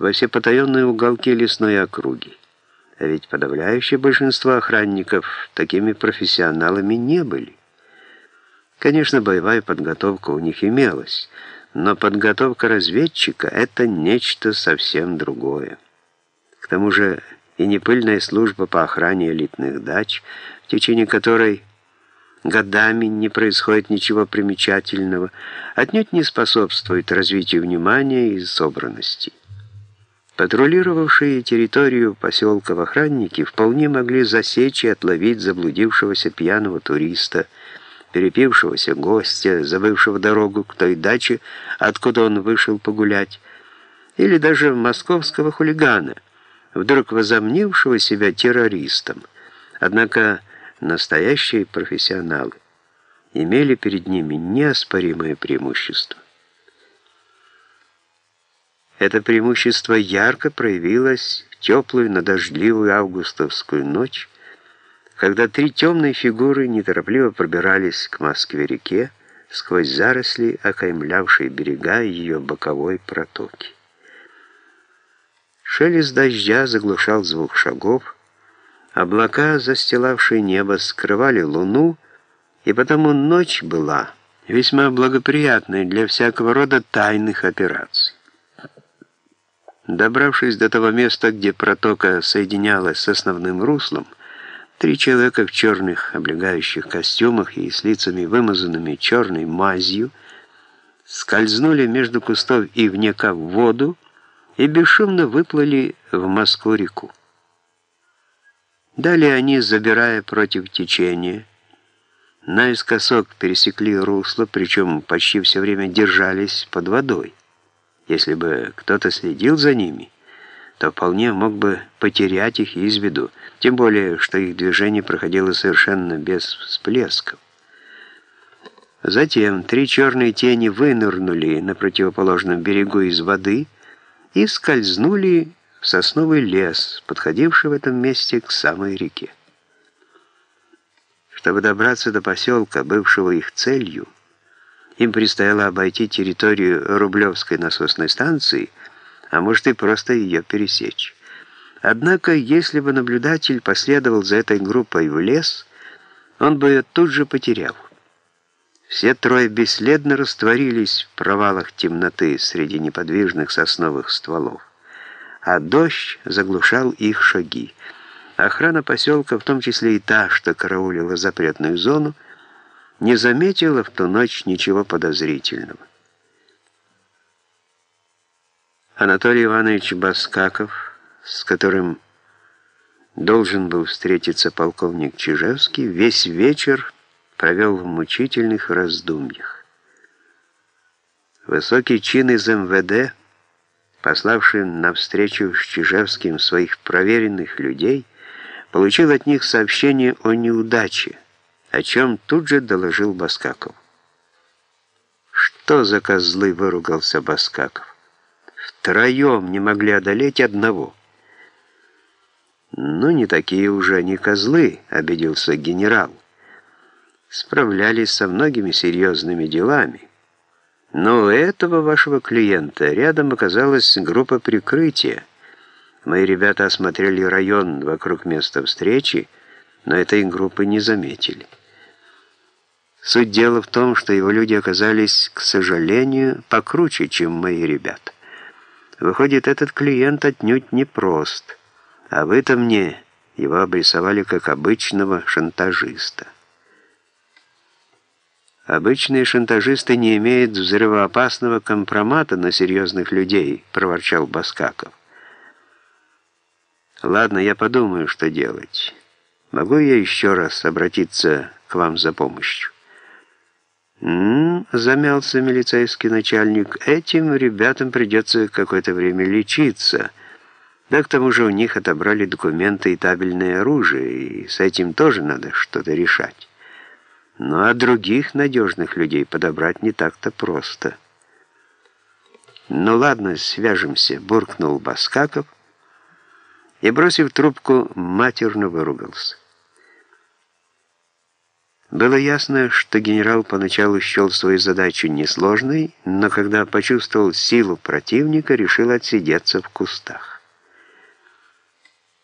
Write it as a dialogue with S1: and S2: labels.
S1: во все потаенные уголки лесной округи. А ведь подавляющее большинство охранников такими профессионалами не были. Конечно, боевая подготовка у них имелась, но подготовка разведчика — это нечто совсем другое. К тому же и непыльная служба по охране элитных дач, в течение которой годами не происходит ничего примечательного, отнюдь не способствует развитию внимания и собранности. Патрулировавшие территорию поселка охранники вполне могли засечь и отловить заблудившегося пьяного туриста, перепившегося гостя, забывшего дорогу к той даче, откуда он вышел погулять, или даже московского хулигана, вдруг возомнившего себя террористом. Однако настоящие профессионалы имели перед ними неоспоримое преимущество. Это преимущество ярко проявилось в теплую, но дождливую августовскую ночь, когда три темные фигуры неторопливо пробирались к Москве-реке сквозь заросли, окаймлявшие берега ее боковой протоки. Шелест дождя заглушал звук шагов, облака, застилавшие небо, скрывали луну, и потому ночь была весьма благоприятной для всякого рода тайных операций. Добравшись до того места, где протока соединялась с основным руслом, три человека в черных облегающих костюмах и с лицами вымазанными черной мазью скользнули между кустов и внека в воду и бесшумно выплыли в Москву-реку. Далее они, забирая против течения, наискосок пересекли русло, причем почти все время держались под водой. Если бы кто-то следил за ними, то вполне мог бы потерять их из виду, тем более, что их движение проходило совершенно без всплесков. Затем три черные тени вынырнули на противоположном берегу из воды и скользнули в сосновый лес, подходивший в этом месте к самой реке. Чтобы добраться до поселка, бывшего их целью, им предстояло обойти территорию Рублевской насосной станции, а может и просто ее пересечь. Однако, если бы наблюдатель последовал за этой группой в лес, он бы ее тут же потерял. Все трое бесследно растворились в провалах темноты среди неподвижных сосновых стволов, а дождь заглушал их шаги. Охрана поселка, в том числе и та, что караулила запретную зону, не заметила в ту ночь ничего подозрительного. Анатолий Иванович Баскаков, с которым должен был встретиться полковник Чижевский, весь вечер провел в мучительных раздумьях. Высокий чин из МВД, пославший навстречу с Чижевским своих проверенных людей, получил от них сообщение о неудаче, о чем тут же доложил Баскаков. «Что за козлы?» — выругался Баскаков. «Втроем не могли одолеть одного». «Ну, не такие уже они козлы», — обиделся генерал. «Справлялись со многими серьезными делами. Но у этого вашего клиента рядом оказалась группа прикрытия. Мои ребята осмотрели район вокруг места встречи, но этой группы не заметили». Суть дела в том, что его люди оказались, к сожалению, покруче, чем мои ребята. Выходит, этот клиент отнюдь не прост, а вы-то мне его обрисовали как обычного шантажиста. «Обычные шантажисты не имеют взрывоопасного компромата на серьезных людей», — проворчал Баскаков. «Ладно, я подумаю, что делать. Могу я еще раз обратиться к вам за помощью?» «М -м, замялся милицейский начальник, этим ребятам придется какое-то время лечиться. Да к тому же у них отобрали документы и табельное оружие, и с этим тоже надо что-то решать. Ну а других надежных людей подобрать не так-то просто». «Ну ладно, свяжемся», — буркнул Баскаков и, бросив трубку, матерно выругался. Было ясно, что генерал поначалу счел свою задачу несложной, но когда почувствовал силу противника, решил отсидеться в кустах.